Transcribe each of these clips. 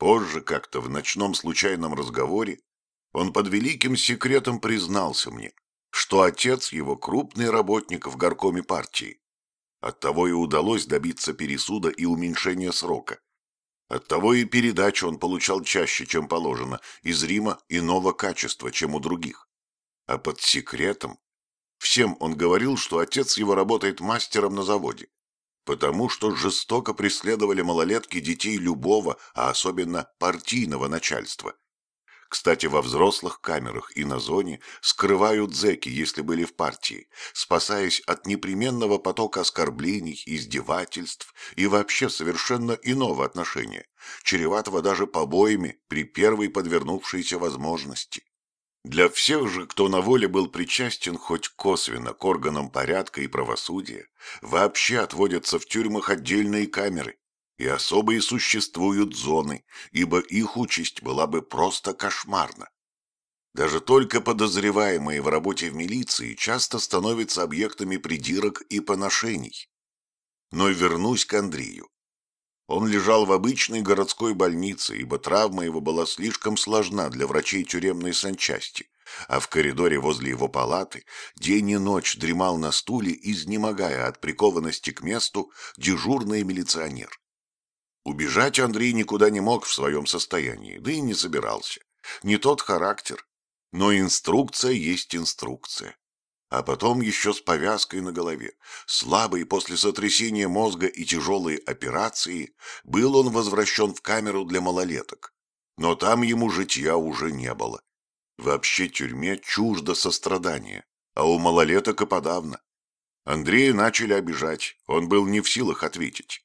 Позже как-то в ночном случайном разговоре он под великим секретом признался мне, что отец его крупный работник в горкоме партии. Оттого и удалось добиться пересуда и уменьшения срока. Оттого и передачу он получал чаще, чем положено, из Рима иного качества, чем у других. А под секретом всем он говорил, что отец его работает мастером на заводе, потому что жестоко преследовали малолетки детей любого, а особенно партийного начальства. Кстати, во взрослых камерах и на зоне скрывают зэки, если были в партии, спасаясь от непременного потока оскорблений, издевательств и вообще совершенно иного отношения, чреватого даже побоями при первой подвернувшейся возможности. Для всех же, кто на воле был причастен хоть косвенно к органам порядка и правосудия, вообще отводятся в тюрьмах отдельные камеры, и особые существуют зоны, ибо их участь была бы просто кошмарна. Даже только подозреваемые в работе в милиции часто становятся объектами придирок и поношений. Но вернусь к Андрею. Он лежал в обычной городской больнице, ибо травма его была слишком сложна для врачей тюремной санчасти, а в коридоре возле его палаты день и ночь дремал на стуле, изнемогая от прикованности к месту дежурный милиционер. Убежать Андрей никуда не мог в своем состоянии, да и не собирался. Не тот характер. Но инструкция есть инструкция. А потом еще с повязкой на голове, слабый после сотрясения мозга и тяжелой операции, был он возвращен в камеру для малолеток. Но там ему житья уже не было. Вообще тюрьме чуждо сострадания, а у малолеток и подавно. Андрея начали обижать, он был не в силах ответить.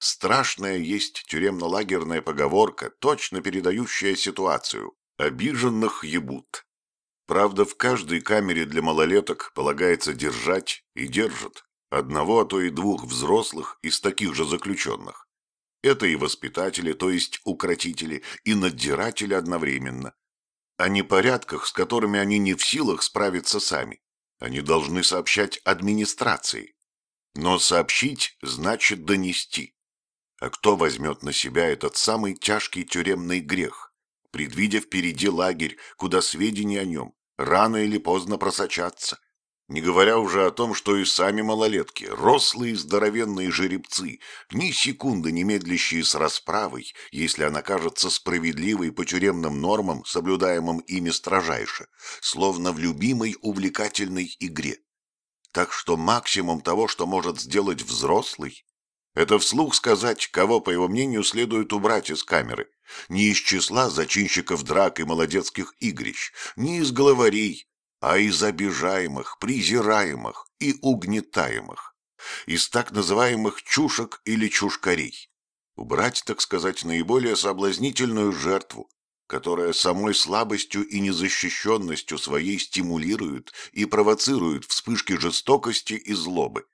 Страшная есть тюремно-лагерная поговорка, точно передающая ситуацию. Обиженных ебут. Правда, в каждой камере для малолеток полагается держать и держат одного, а то и двух взрослых из таких же заключенных. Это и воспитатели, то есть укротители, и надзиратели одновременно. О непорядках, с которыми они не в силах справиться сами, они должны сообщать администрации. Но сообщить значит донести. А кто возьмет на себя этот самый тяжкий тюремный грех, предвидя впереди лагерь, куда сведения о нем рано или поздно просочатся? Не говоря уже о том, что и сами малолетки, рослые здоровенные жеребцы, ни секунды не медлящие с расправой, если она кажется справедливой по тюремным нормам, соблюдаемым ими строжайше, словно в любимой увлекательной игре. Так что максимум того, что может сделать взрослый, это вслух сказать, кого, по его мнению, следует убрать из камеры. Не из числа зачинщиков драк и молодецких игрищ, не из головарей, а из обижаемых, презираемых и угнетаемых. Из так называемых чушек или чушкарей. Убрать, так сказать, наиболее соблазнительную жертву, которая самой слабостью и незащищенностью своей стимулирует и провоцирует вспышки жестокости и злобы.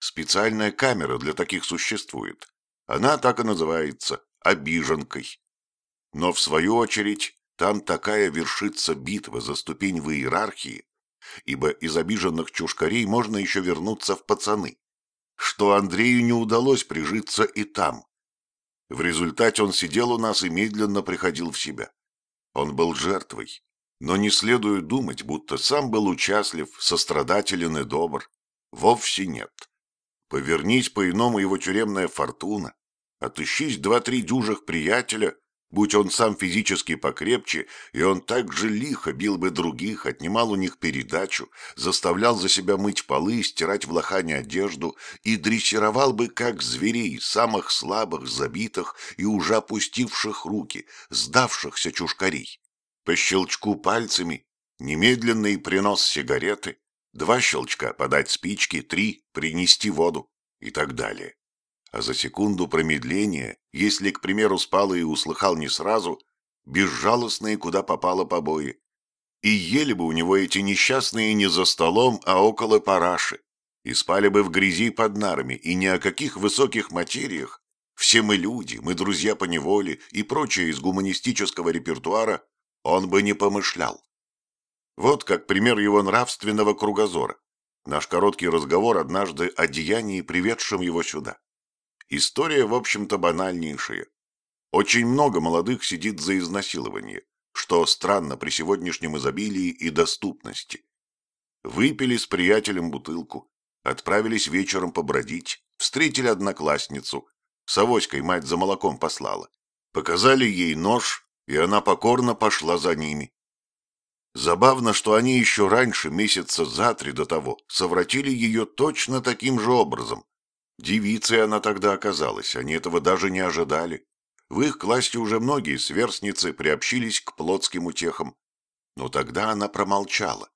Специальная камера для таких существует. Она так и называется – обиженкой. Но в свою очередь там такая вершится битва за ступень в иерархии, ибо из обиженных чушкарей можно еще вернуться в пацаны, что Андрею не удалось прижиться и там. В результате он сидел у нас и медленно приходил в себя. Он был жертвой, но не следует думать, будто сам был участлив, сострадателен и добр. Вовсе нет. Повернись по-иному его тюремная фортуна, отыщись два-три дюжих приятеля, будь он сам физически покрепче, и он так же лихо бил бы других, отнимал у них передачу, заставлял за себя мыть полы, стирать в лохане одежду и дрессировал бы, как зверей, самых слабых, забитых и уже опустивших руки, сдавшихся чушкарей. По щелчку пальцами немедленный принос сигареты, Два щелчка – подать спички, три – принести воду и так далее. А за секунду промедления, если, к примеру, спал и услыхал не сразу, безжалостные куда попало побои. И ели бы у него эти несчастные не за столом, а около параши. И спали бы в грязи под нарами, и ни о каких высоких материях. Все мы люди, мы друзья по неволе и прочее из гуманистического репертуара он бы не помышлял. Вот как пример его нравственного кругозора. Наш короткий разговор однажды о деянии, приведшем его сюда. История, в общем-то, банальнейшая. Очень много молодых сидит за изнасилование, что странно при сегодняшнем изобилии и доступности. Выпили с приятелем бутылку, отправились вечером побродить, встретили одноклассницу, с авоськой мать за молоком послала. Показали ей нож, и она покорно пошла за ними. Забавно, что они еще раньше, месяца за три до того, совратили ее точно таким же образом. Девицей она тогда оказалась, они этого даже не ожидали. В их классе уже многие сверстницы приобщились к плотским утехам. Но тогда она промолчала.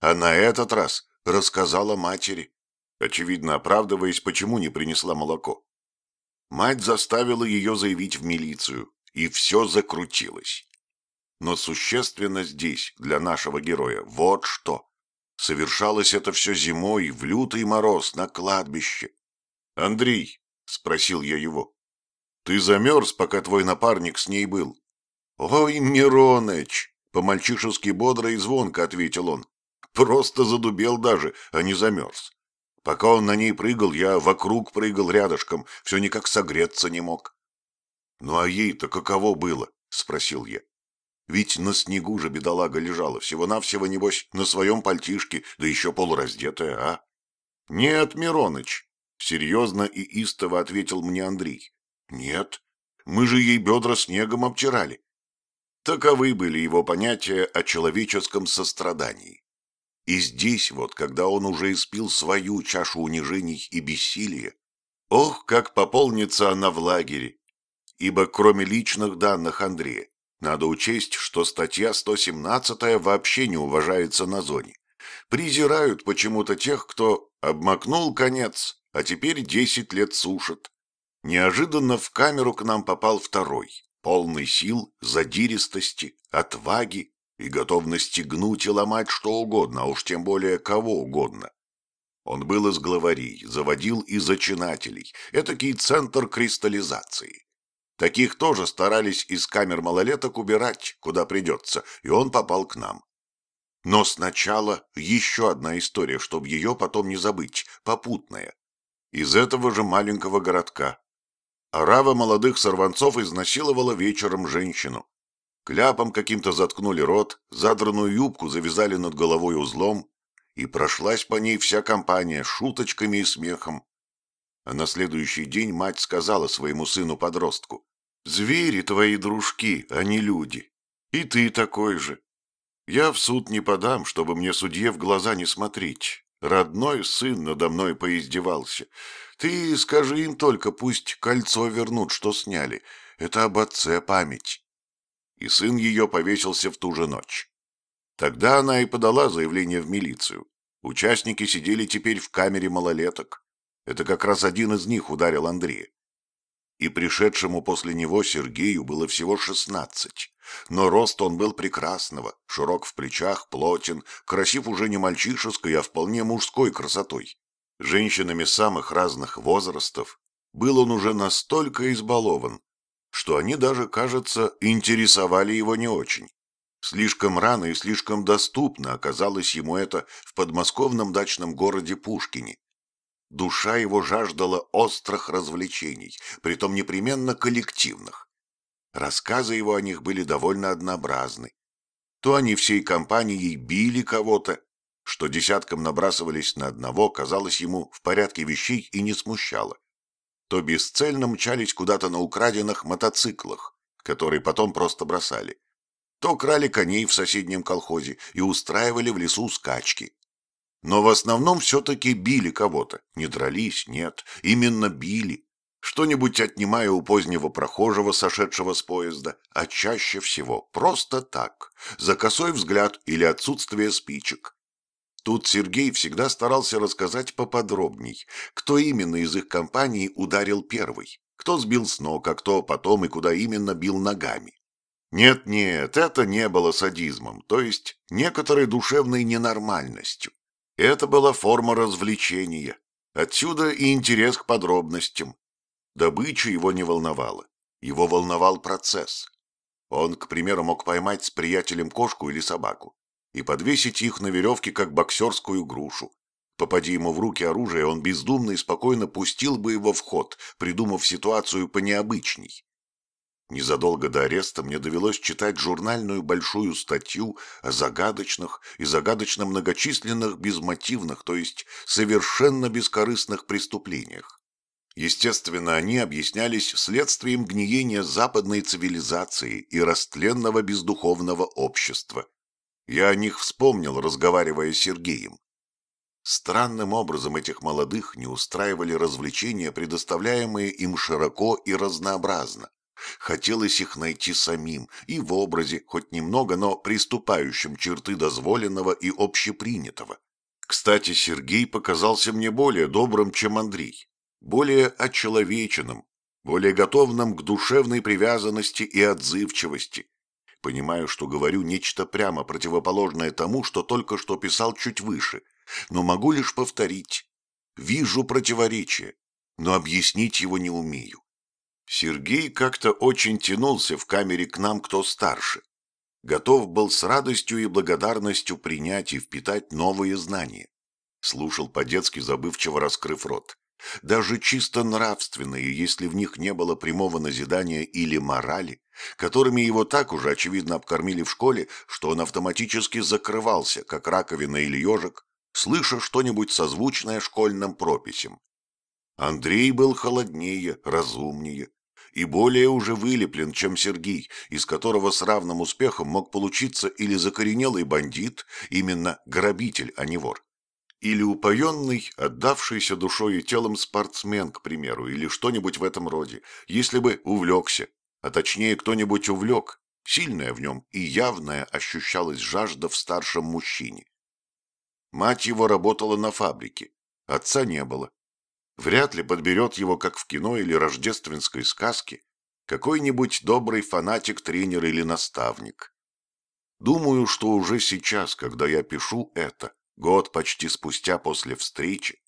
А на этот раз рассказала матери, очевидно оправдываясь, почему не принесла молоко. Мать заставила ее заявить в милицию, и все закрутилось. Но существенно здесь, для нашего героя, вот что. Совершалось это все зимой, в лютый мороз, на кладбище. «Андрей», — спросил я его, — «ты замерз, пока твой напарник с ней был?» «Ой, Мироныч!» — по-мальчишески бодро и звонко ответил он. «Просто задубел даже, а не замерз. Пока он на ней прыгал, я вокруг прыгал рядышком, все никак согреться не мог». «Ну а ей-то каково было?» — спросил я. Ведь на снегу же бедолага лежала, всего-навсего, небось, на своем пальтишке, да еще полураздетая, а? — Нет, Мироныч, — серьезно и истово ответил мне Андрей. — Нет, мы же ей бедра снегом обтирали. Таковы были его понятия о человеческом сострадании. И здесь вот, когда он уже испил свою чашу унижений и бессилия, ох, как пополнится она в лагере, ибо кроме личных данных Андрея, надо учесть, что статья 117 вообще не уважается на зоне. Презирают почему-то тех, кто обмакнул конец, а теперь 10 лет сушит. Неожиданно в камеру к нам попал второй, полный сил, задиристости, отваги и готовности гнуть и ломать что угодно, а уж тем более кого угодно. Он был из главарей, заводил и зачинателей, этакий центр кристаллизации. Таких тоже старались из камер малолеток убирать, куда придется, и он попал к нам. Но сначала еще одна история, чтобы ее потом не забыть, попутная. Из этого же маленького городка. Арава молодых сорванцов изнасиловала вечером женщину. Кляпом каким-то заткнули рот, задранную юбку завязали над головой узлом, и прошлась по ней вся компания шуточками и смехом. А на следующий день мать сказала своему сыну-подростку, Звери твои дружки, а не люди. И ты такой же. Я в суд не подам, чтобы мне судье в глаза не смотреть. Родной сын надо мной поиздевался. Ты скажи им только, пусть кольцо вернут, что сняли. Это об отце память. И сын ее повесился в ту же ночь. Тогда она и подала заявление в милицию. Участники сидели теперь в камере малолеток. Это как раз один из них ударил Андрея и пришедшему после него Сергею было всего шестнадцать. Но рост он был прекрасного, широк в плечах, плотен, красив уже не мальчишеской, а вполне мужской красотой. Женщинами самых разных возрастов был он уже настолько избалован, что они даже, кажется, интересовали его не очень. Слишком рано и слишком доступно оказалось ему это в подмосковном дачном городе Пушкине, Душа его жаждала острых развлечений, притом непременно коллективных. Рассказы его о них были довольно однообразны. То они всей компанией били кого-то, что десяткам набрасывались на одного, казалось ему в порядке вещей и не смущало. То бесцельно мчались куда-то на украденных мотоциклах, которые потом просто бросали. То крали коней в соседнем колхозе и устраивали в лесу скачки. Но в основном все-таки били кого-то. Не дрались, нет, именно били. Что-нибудь отнимая у позднего прохожего, сошедшего с поезда, а чаще всего просто так, за косой взгляд или отсутствие спичек. Тут Сергей всегда старался рассказать поподробней, кто именно из их компании ударил первый, кто сбил с ног, а кто потом и куда именно бил ногами. Нет-нет, это не было садизмом, то есть некоторой душевной ненормальностью. Это была форма развлечения. Отсюда и интерес к подробностям. Добыча его не волновала. Его волновал процесс. Он, к примеру, мог поймать с приятелем кошку или собаку и подвесить их на веревке, как боксерскую грушу. Попади ему в руки оружие, он бездумно и спокойно пустил бы его в ход, придумав ситуацию понеобычней. Незадолго до ареста мне довелось читать журнальную большую статью о загадочных и загадочно многочисленных безмотивных, то есть совершенно бескорыстных преступлениях. Естественно, они объяснялись следствием гниения западной цивилизации и растленного бездуховного общества. Я о них вспомнил, разговаривая с Сергеем. Странным образом этих молодых не устраивали развлечения, предоставляемые им широко и разнообразно. Хотелось их найти самим, и в образе, хоть немного, но приступающем черты дозволенного и общепринятого. Кстати, Сергей показался мне более добрым, чем Андрей, более очеловеченным, более готовным к душевной привязанности и отзывчивости. Понимаю, что говорю нечто прямо противоположное тому, что только что писал чуть выше, но могу лишь повторить. Вижу противоречие, но объяснить его не умею. Сергей как-то очень тянулся в камере к нам кто старше. Готов был с радостью и благодарностью принять и впитать новые знания. Слушал по-детски, забывчиво раскрыв рот. Даже чисто нравственные, если в них не было прямого назидания или морали, которыми его так уже, очевидно, обкормили в школе, что он автоматически закрывался, как раковина или ежик, слыша что-нибудь созвучное школьным прописям. Андрей был холоднее, разумнее и более уже вылеплен, чем Сергей, из которого с равным успехом мог получиться или закоренелый бандит, именно грабитель, а не вор, или упоенный, отдавшийся душой и телом спортсмен, к примеру, или что-нибудь в этом роде, если бы увлекся, а точнее кто-нибудь увлек, сильная в нем и явная ощущалась жажда в старшем мужчине. Мать его работала на фабрике, отца не было, Вряд ли подберет его, как в кино или рождественской сказке, какой-нибудь добрый фанатик, тренер или наставник. Думаю, что уже сейчас, когда я пишу это, год почти спустя после встречи,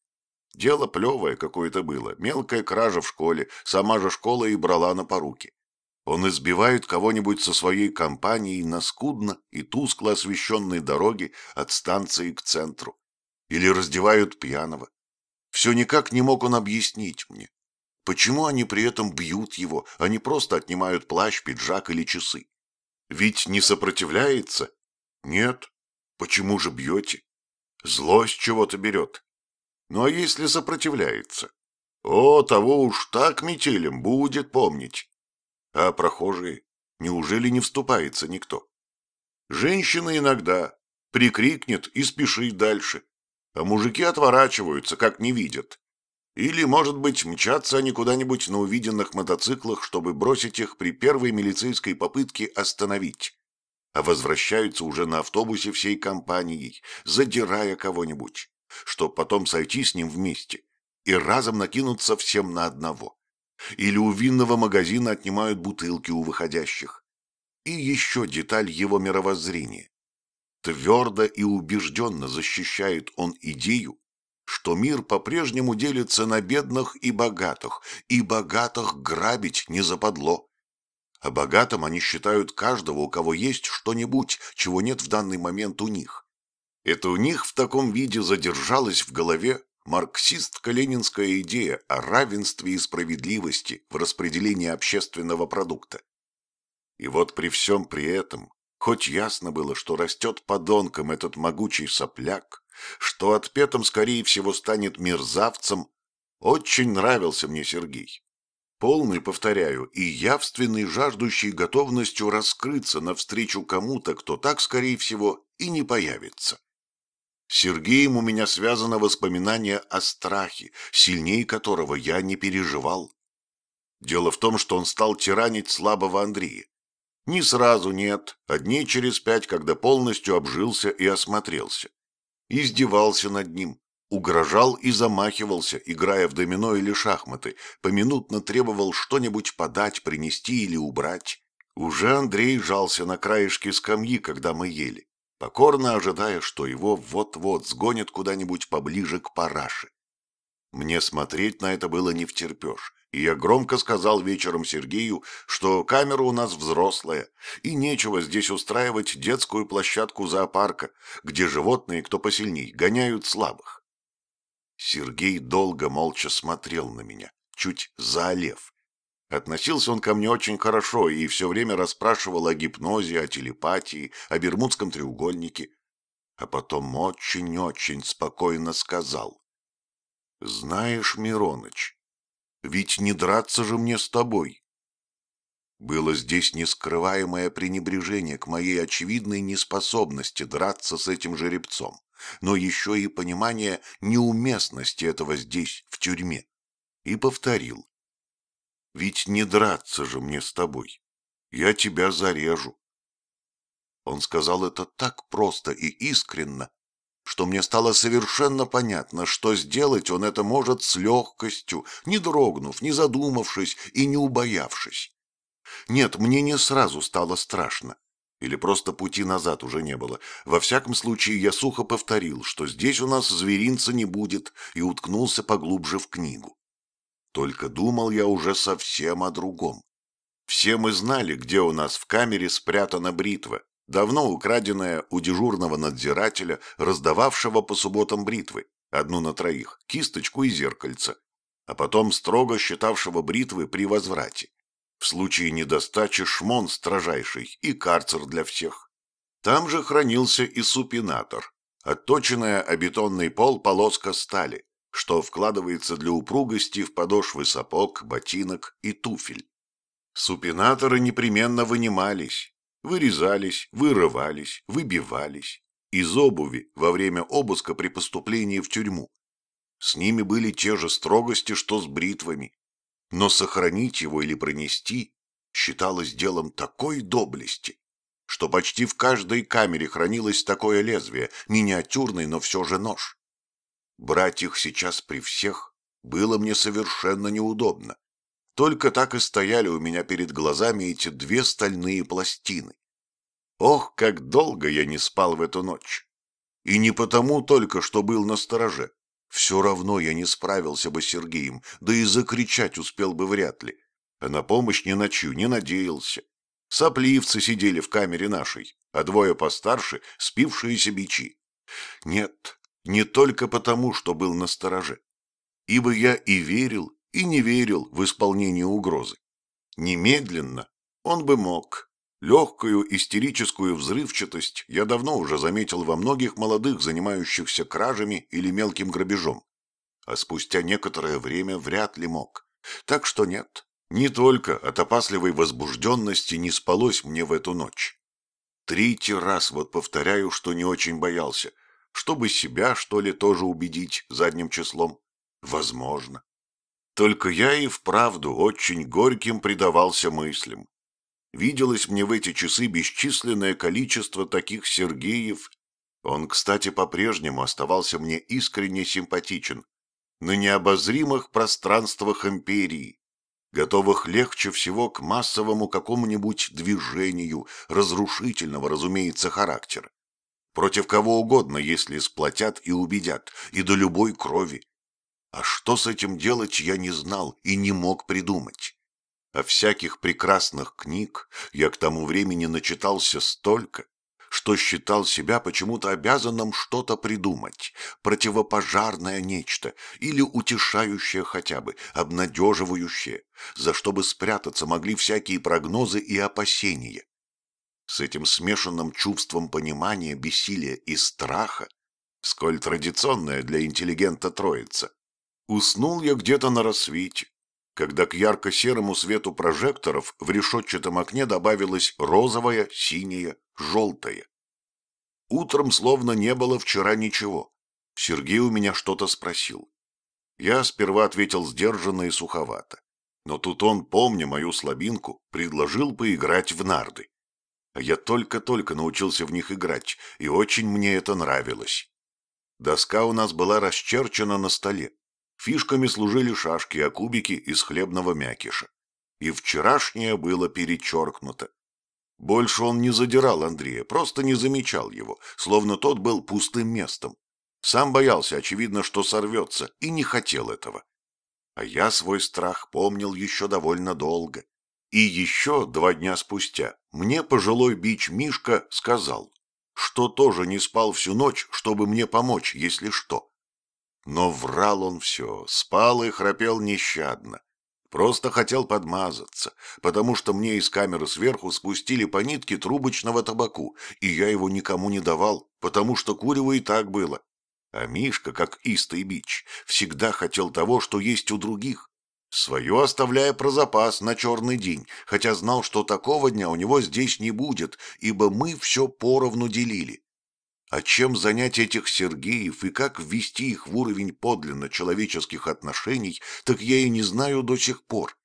дело плевое какое-то было, мелкая кража в школе, сама же школа и брала на поруки. Он избивает кого-нибудь со своей компанией на скудно и тускло освещенной дороге от станции к центру. Или раздевают пьяного, все никак не мог он объяснить мне, почему они при этом бьют его, а не просто отнимают плащ, пиджак или часы. Ведь не сопротивляется? Нет. Почему же бьете? Злость чего-то берет. Ну а если сопротивляется? О, того уж так метелем будет помнить. А прохожие? Неужели не вступается никто? Женщина иногда прикрикнет и спешит дальше а мужики отворачиваются, как не видят. Или, может быть, мчатся они куда-нибудь на увиденных мотоциклах, чтобы бросить их при первой милицейской попытке остановить. А возвращаются уже на автобусе всей компанией, задирая кого-нибудь, чтоб потом сойти с ним вместе и разом накинуться всем на одного. Или у винного магазина отнимают бутылки у выходящих. И еще деталь его мировоззрения. Твердо и убежденно защищает он идею, что мир по-прежнему делится на бедных и богатых, и богатых грабить не западло. А богатым они считают каждого, у кого есть что-нибудь, чего нет в данный момент у них. Это у них в таком виде задержалась в голове марксистско-ленинская идея о равенстве и справедливости в распределении общественного продукта. И вот при всем при этом Хоть ясно было, что растет подонком этот могучий сопляк, что отпетым, скорее всего, станет мерзавцем, очень нравился мне Сергей. Полный, повторяю, и явственный, жаждущий готовностью раскрыться навстречу кому-то, кто так, скорее всего, и не появится. С Сергеем у меня связано воспоминание о страхе, сильнее которого я не переживал. Дело в том, что он стал тиранить слабого Андрея. Не сразу нет, а дней через пять, когда полностью обжился и осмотрелся. Издевался над ним, угрожал и замахивался, играя в домино или шахматы, поминутно требовал что-нибудь подать, принести или убрать. Уже Андрей жался на краешке скамьи, когда мы ели, покорно ожидая, что его вот-вот сгонят куда-нибудь поближе к параше. Мне смотреть на это было не втерпешь, и я громко сказал вечером Сергею, что камера у нас взрослая, и нечего здесь устраивать детскую площадку зоопарка, где животные, кто посильней, гоняют слабых. Сергей долго молча смотрел на меня, чуть заолев. Относился он ко мне очень хорошо и все время расспрашивал о гипнозе, о телепатии, о Бермудском треугольнике. А потом очень-очень спокойно сказал. «Знаешь, Мироныч, ведь не драться же мне с тобой». Было здесь нескрываемое пренебрежение к моей очевидной неспособности драться с этим жеребцом, но еще и понимание неуместности этого здесь, в тюрьме. И повторил. Ведь не драться же мне с тобой. Я тебя зарежу. Он сказал это так просто и искренно, что мне стало совершенно понятно, что сделать он это может с легкостью, не дрогнув, не задумавшись и не убоявшись. Нет, мне не сразу стало страшно. Или просто пути назад уже не было. Во всяком случае, я сухо повторил, что здесь у нас зверинца не будет, и уткнулся поглубже в книгу. Только думал я уже совсем о другом. Все мы знали, где у нас в камере спрятана бритва, давно украденная у дежурного надзирателя, раздававшего по субботам бритвы, одну на троих, кисточку и зеркальце, а потом строго считавшего бритвы при возврате. В случае недостачи шмон строжайший и карцер для всех. Там же хранился и супинатор, отточенная о бетонный пол полоска стали, что вкладывается для упругости в подошвы сапог, ботинок и туфель. Супинаторы непременно вынимались, вырезались, вырывались, выбивались из обуви во время обыска при поступлении в тюрьму. С ними были те же строгости, что с бритвами, но сохранить его или пронести считалось делом такой доблести, что почти в каждой камере хранилось такое лезвие, миниатюрный, но все же нож. Брать их сейчас при всех было мне совершенно неудобно. Только так и стояли у меня перед глазами эти две стальные пластины. Ох, как долго я не спал в эту ночь! И не потому только, что был на стороже. Все равно я не справился бы с Сергеем, да и закричать успел бы вряд ли. А на помощь не ночью не надеялся. Сопливцы сидели в камере нашей, а двое постарше — спившиеся бичи. Нет, не только потому, что был на стороже, ибо я и верил, и не верил в исполнение угрозы. Немедленно он бы мог. Легкую истерическую взрывчатость я давно уже заметил во многих молодых, занимающихся кражами или мелким грабежом. А спустя некоторое время вряд ли мог. Так что нет, не только от опасливой возбужденности не спалось мне в эту ночь. Третий раз вот повторяю, что не очень боялся – чтобы себя, что ли, тоже убедить задним числом? Возможно. Только я и вправду очень горьким предавался мыслям. Виделось мне в эти часы бесчисленное количество таких Сергеев. Он, кстати, по-прежнему оставался мне искренне симпатичен. На необозримых пространствах империи, готовых легче всего к массовому какому-нибудь движению, разрушительного, разумеется, характера. Против кого угодно, если сплотят и убедят, и до любой крови. А что с этим делать, я не знал и не мог придумать. А всяких прекрасных книг я к тому времени начитался столько, что считал себя почему-то обязанным что-то придумать, противопожарное нечто или утешающее хотя бы, обнадеживающее, за что бы спрятаться могли всякие прогнозы и опасения. С этим смешанным чувством понимания, бессилия и страха, сколь традиционная для интеллигента троица, уснул я где-то на рассвете, когда к ярко-серому свету прожекторов в решетчатом окне добавилось розовое, синее, желтое. Утром словно не было вчера ничего. Сергей у меня что-то спросил. Я сперва ответил сдержанно и суховато. Но тут он, помня мою слабинку, предложил поиграть в нарды. А я только-только научился в них играть, и очень мне это нравилось. Доска у нас была расчерчена на столе. Фишками служили шашки, а кубики из хлебного мякиша. И вчерашнее было перечеркнуто. Больше он не задирал Андрея, просто не замечал его, словно тот был пустым местом. Сам боялся, очевидно, что сорвется, и не хотел этого. А я свой страх помнил еще довольно долго. И еще два дня спустя мне пожилой бич Мишка сказал, что тоже не спал всю ночь, чтобы мне помочь, если что. Но врал он все, спал и храпел нещадно. Просто хотел подмазаться, потому что мне из камеры сверху спустили по нитке трубочного табаку, и я его никому не давал, потому что курево и так было. А Мишка, как истый бич, всегда хотел того, что есть у других. Свое оставляя про запас на черный день, хотя знал, что такого дня у него здесь не будет, ибо мы все поровну делили. А чем занять этих Сергеев и как ввести их в уровень подлинно человеческих отношений, так я и не знаю до сих пор.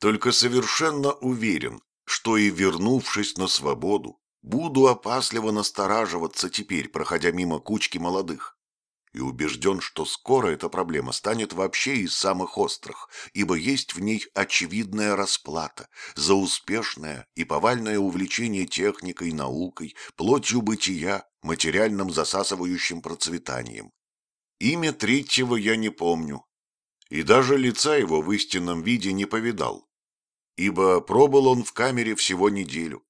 Только совершенно уверен, что и вернувшись на свободу, буду опасливо настораживаться теперь, проходя мимо кучки молодых. И убежден, что скоро эта проблема станет вообще из самых острых, ибо есть в ней очевидная расплата за успешное и повальное увлечение техникой, наукой, плотью бытия, материальным засасывающим процветанием. Имя третьего я не помню, и даже лица его в истинном виде не повидал, ибо пробыл он в камере всего неделю,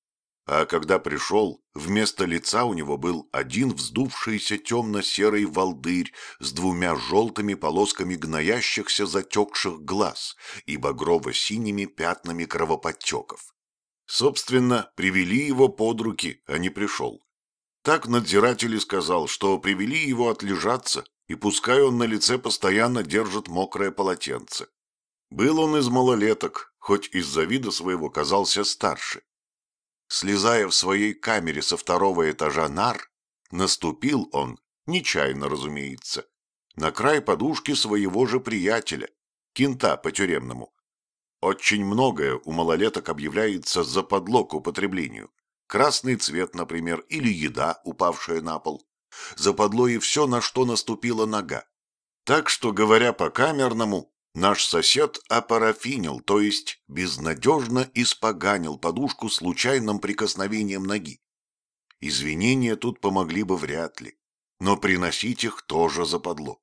а когда пришел, вместо лица у него был один вздувшийся темно-серый волдырь с двумя желтыми полосками гноящихся затекших глаз и багрово-синими пятнами кровоподтеков. Собственно, привели его под руки, а не пришел. Так надзиратель и сказал, что привели его отлежаться, и пускай он на лице постоянно держит мокрое полотенце. Был он из малолеток, хоть из-за вида своего казался старше. Слезая в своей камере со второго этажа нар, наступил он, нечаянно, разумеется, на край подушки своего же приятеля, кента по-тюремному. Очень многое у малолеток объявляется за подлог употреблению красный цвет, например, или еда, упавшая на пол. Западло и все, на что наступила нога. Так что, говоря по-камерному, наш сосед опарафинил, то есть безнадежно испоганил подушку случайным прикосновением ноги. Извинения тут помогли бы вряд ли, но приносить их тоже западло.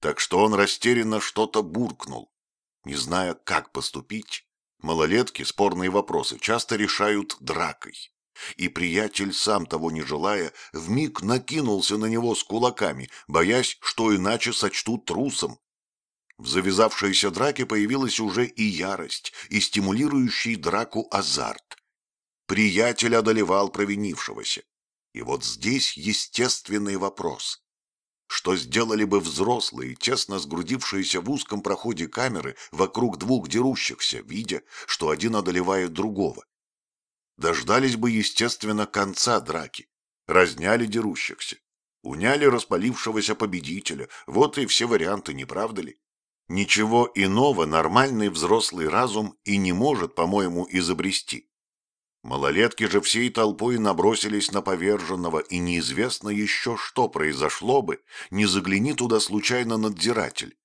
Так что он растерянно что-то буркнул, не зная, как поступить. Малолетки спорные вопросы часто решают дракой и приятель, сам того не желая, вмиг накинулся на него с кулаками, боясь, что иначе сочтут трусом. В завязавшейся драке появилась уже и ярость, и стимулирующий драку азарт. Приятель одолевал провинившегося. И вот здесь естественный вопрос. Что сделали бы взрослые, тесно сгрудившиеся в узком проходе камеры вокруг двух дерущихся, видя, что один одолевает другого? дождались бы, естественно, конца драки, разняли дерущихся, уняли распалившегося победителя, вот и все варианты, не правда ли? Ничего иного нормальный взрослый разум и не может, по-моему, изобрести. Малолетки же всей толпой набросились на поверженного, и неизвестно еще, что произошло бы, не загляни туда случайно надзиратель.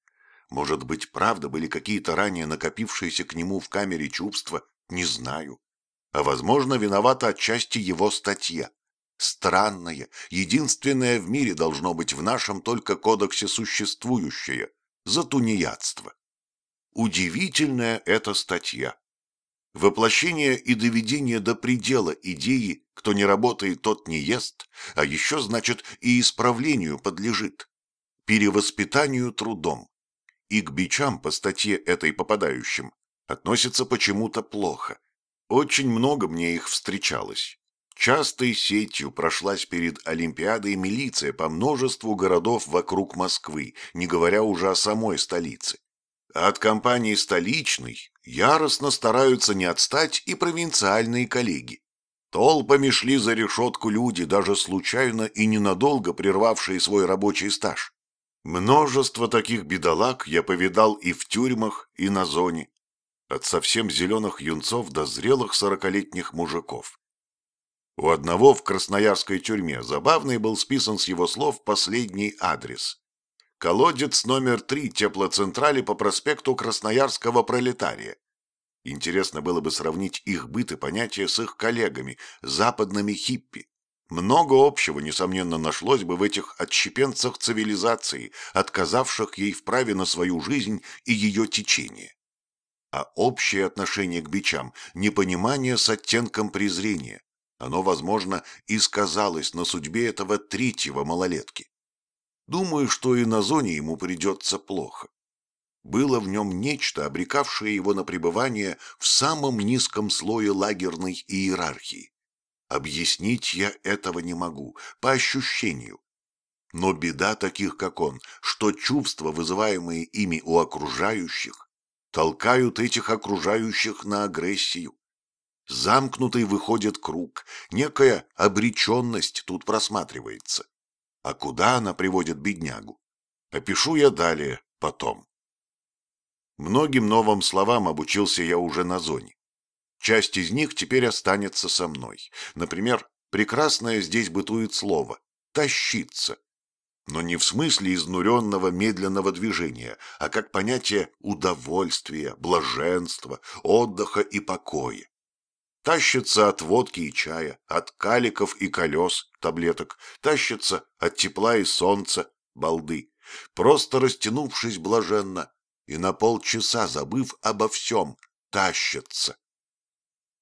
Может быть, правда были какие-то ранее накопившиеся к нему в камере чувства, не знаю а, возможно, виновата отчасти его статья. Странная, единственная в мире должно быть в нашем только кодексе существующее – за тунеядство. Удивительная эта статья. Воплощение и доведение до предела идеи «кто не работает, тот не ест», а еще, значит, и исправлению подлежит, перевоспитанию трудом. И к бичам по статье этой попадающим относятся почему-то плохо. Очень много мне их встречалось. Частой сетью прошлась перед Олимпиадой милиция по множеству городов вокруг Москвы, не говоря уже о самой столице. А от компании столичной яростно стараются не отстать и провинциальные коллеги. Толпами шли за решетку люди, даже случайно и ненадолго прервавшие свой рабочий стаж. Множество таких бедолаг я повидал и в тюрьмах, и на зоне от совсем зеленых юнцов до зрелых сорокалетних мужиков. У одного в красноярской тюрьме забавный был списан с его слов последний адрес. Колодец номер три теплоцентрали по проспекту Красноярского пролетария. Интересно было бы сравнить их быт и понятия с их коллегами, западными хиппи. Много общего, несомненно, нашлось бы в этих отщепенцах цивилизации, отказавших ей в праве на свою жизнь и ее течение а общее отношение к бичам, непонимание с оттенком презрения. Оно, возможно, и сказалось на судьбе этого третьего малолетки. Думаю, что и на зоне ему придется плохо. было в нем нечто, обрекавшее его на пребывание в самом низком слое лагерной иерархии. Объяснить я этого не могу, по ощущению. Но беда таких, как он, что чувства, вызываемые ими у окружающих, толкают этих окружающих на агрессию. Замкнутый выходит круг, некая обреченность тут просматривается. А куда она приводит беднягу? Опишу я далее, потом. Многим новым словам обучился я уже на зоне. Часть из них теперь останется со мной. Например, прекрасное здесь бытует слово «тащиться». Но не в смысле изнуренного медленного движения, а как понятие удовольствия, блаженства, отдыха и покоя. Тащится от водки и чая, от каликов и колес, таблеток, тащится от тепла и солнца, балды, просто растянувшись блаженно и на полчаса забыв обо всем, тащится.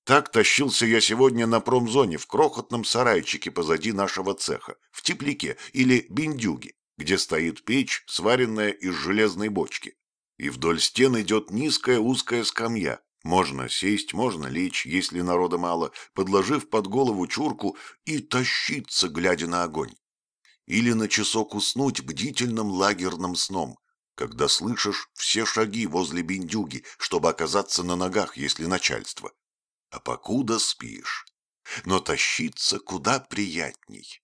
Так тащился я сегодня на промзоне в крохотном сарайчике позади нашего цеха, в тепляке или бендюге, где стоит печь, сваренная из железной бочки. И вдоль стен идет низкая узкая скамья, можно сесть, можно лечь, если народа мало, подложив под голову чурку и тащиться, глядя на огонь. Или на часок уснуть бдительным лагерным сном, когда слышишь все шаги возле бендюги, чтобы оказаться на ногах, если начальство. А покуда спишь. Но тащиться куда приятней.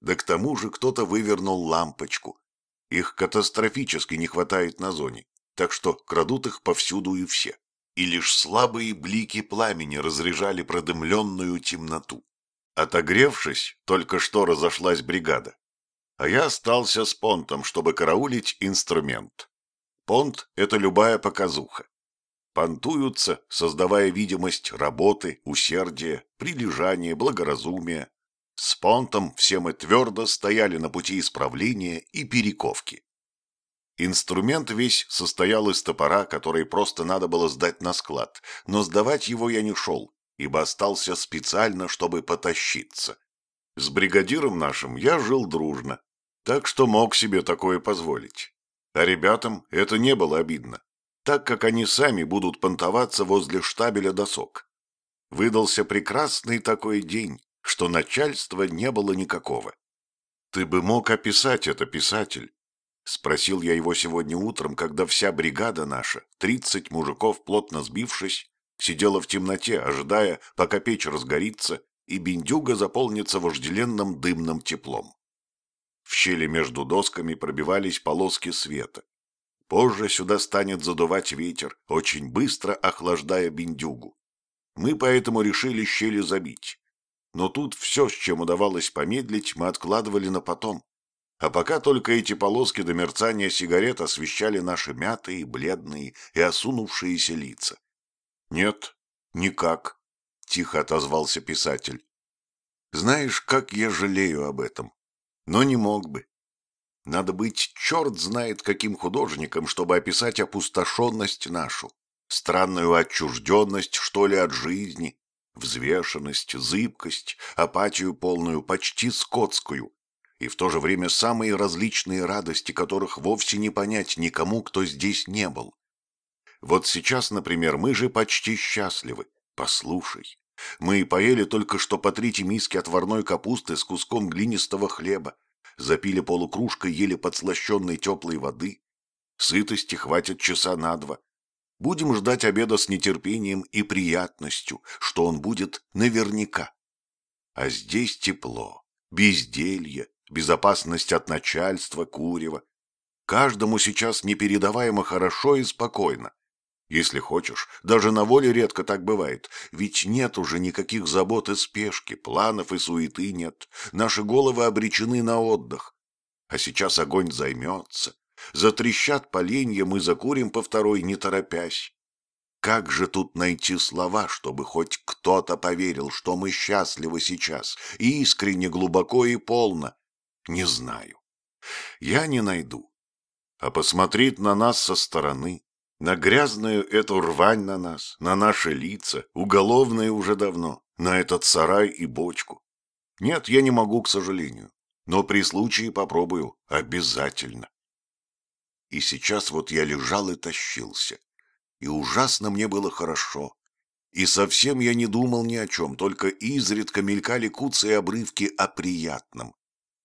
Да к тому же кто-то вывернул лампочку. Их катастрофически не хватает на зоне, так что крадут их повсюду и все и лишь слабые блики пламени разряжали продымленную темноту. Отогревшись, только что разошлась бригада, а я остался с понтом, чтобы караулить инструмент. Понт — это любая показуха. Понтуются, создавая видимость работы, усердия, прилежания, благоразумия. С понтом все мы твердо стояли на пути исправления и перековки. Инструмент весь состоял из топора, который просто надо было сдать на склад, но сдавать его я не шел, ибо остался специально, чтобы потащиться. С бригадиром нашим я жил дружно, так что мог себе такое позволить. А ребятам это не было обидно, так как они сами будут понтоваться возле штабеля досок. Выдался прекрасный такой день, что начальства не было никакого. Ты бы мог описать это, писатель, Спросил я его сегодня утром, когда вся бригада наша, тридцать мужиков, плотно сбившись, сидела в темноте, ожидая, пока печь разгорится, и бендюга заполнится вожделенным дымным теплом. В щели между досками пробивались полоски света. Позже сюда станет задувать ветер, очень быстро охлаждая бендюгу. Мы поэтому решили щели забить. Но тут все, с чем удавалось помедлить, мы откладывали на потом. А пока только эти полоски до мерцания сигарет освещали наши мятые, бледные и осунувшиеся лица. «Нет, никак», — тихо отозвался писатель. «Знаешь, как я жалею об этом. Но не мог бы. Надо быть черт знает каким художником, чтобы описать опустошенность нашу, странную отчужденность, что ли, от жизни, взвешенность, зыбкость, апатию полную, почти скотскую, и в то же время самые различные радости, которых вовсе не понять никому, кто здесь не был. Вот сейчас, например, мы же почти счастливы. Послушай, мы и поели только что по третьей миске отварной капусты с куском глинистого хлеба, запили полукружкой еле подслащенной теплой воды. Сытости хватит часа на два. Будем ждать обеда с нетерпением и приятностью, что он будет наверняка. А здесь тепло, безделье, безопасность от начальства, курева. Каждому сейчас непередаваемо хорошо и спокойно. Если хочешь, даже на воле редко так бывает, ведь нет уже никаких забот и спешки, планов и суеты нет, наши головы обречены на отдых. А сейчас огонь займется, затрещат поленья, мы закурим по второй, не торопясь. Как же тут найти слова, чтобы хоть кто-то поверил, что мы счастливы сейчас, искренне, глубоко и полно, не знаю. Я не найду. А посмотреть на нас со стороны, на грязную эту рвань на нас, на наши лица, уголовные уже давно, на этот сарай и бочку. Нет, я не могу, к сожалению. Но при случае попробую обязательно. И сейчас вот я лежал и тащился. И ужасно мне было хорошо. И совсем я не думал ни о чем, только изредка мелькали куцы и обрывки о приятном.